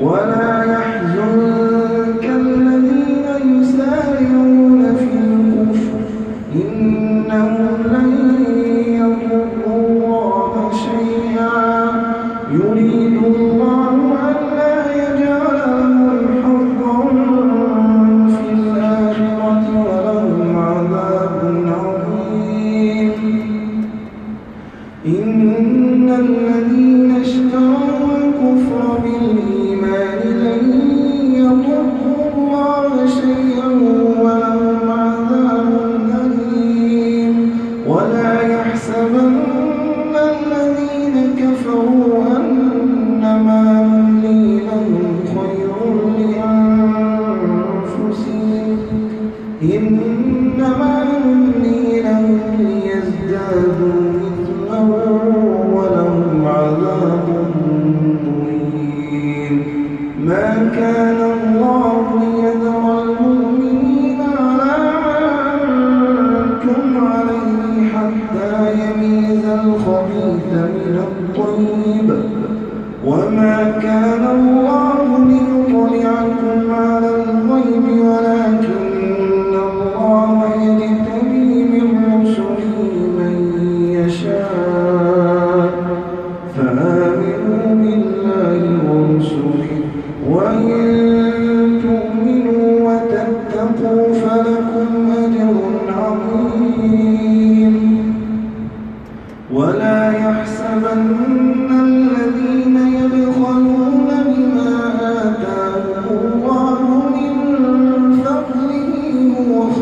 ولا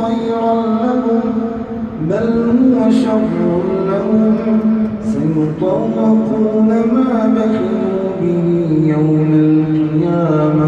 خيرا لهم بل هو شر لهم. سيطلقون ما بخلوا به يوم القيامة.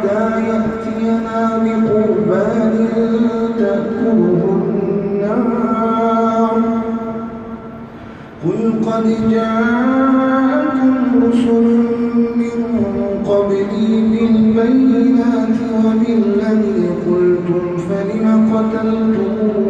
حتى يأتينا بقربان تأكله النار. قل قد جاءكم رسل من قبلي بالبينات وبالذي قلتم فلم قتلتموه؟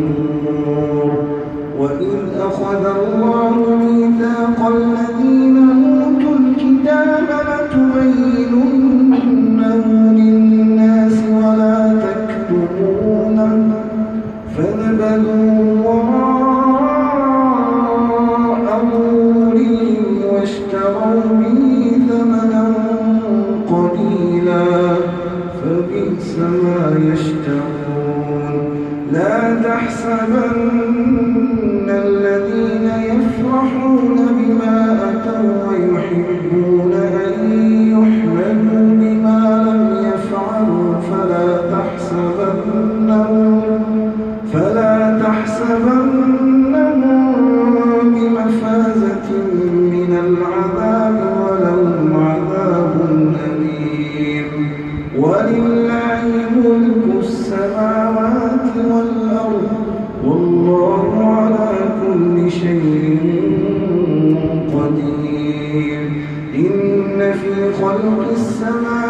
وإذ أخذ الله ميثاق الذين أوتوا الكتاب لتبيننه للناس ولا تكتبونه فنبذوه السماوات والأرض والله على كل شيء قدير إن في خلق السماوات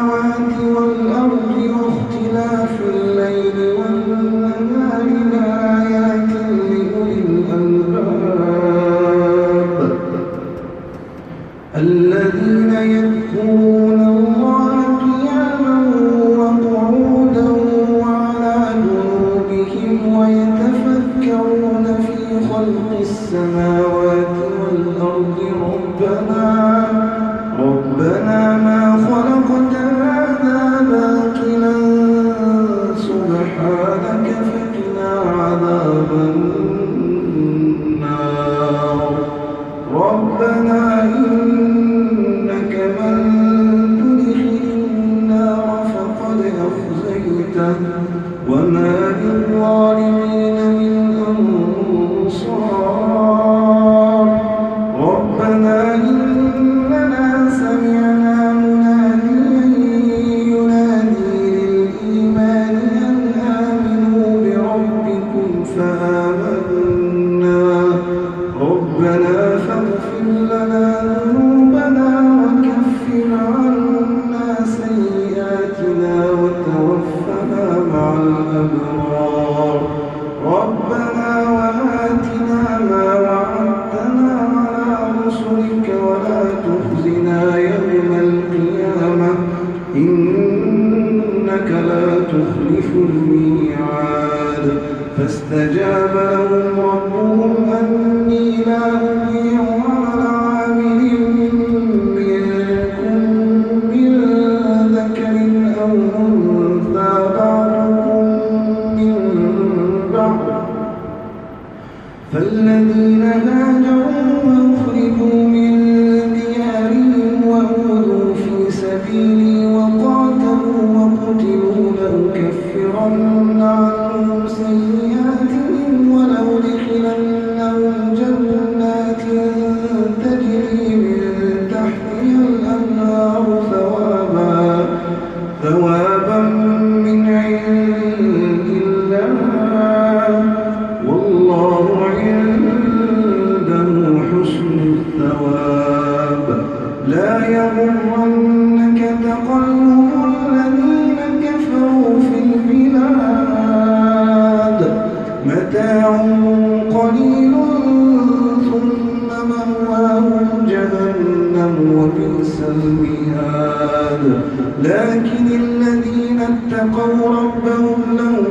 فاستجاب لهم ربهم أن وبئس المهاد لكن الذين اتقوا ربهم لهم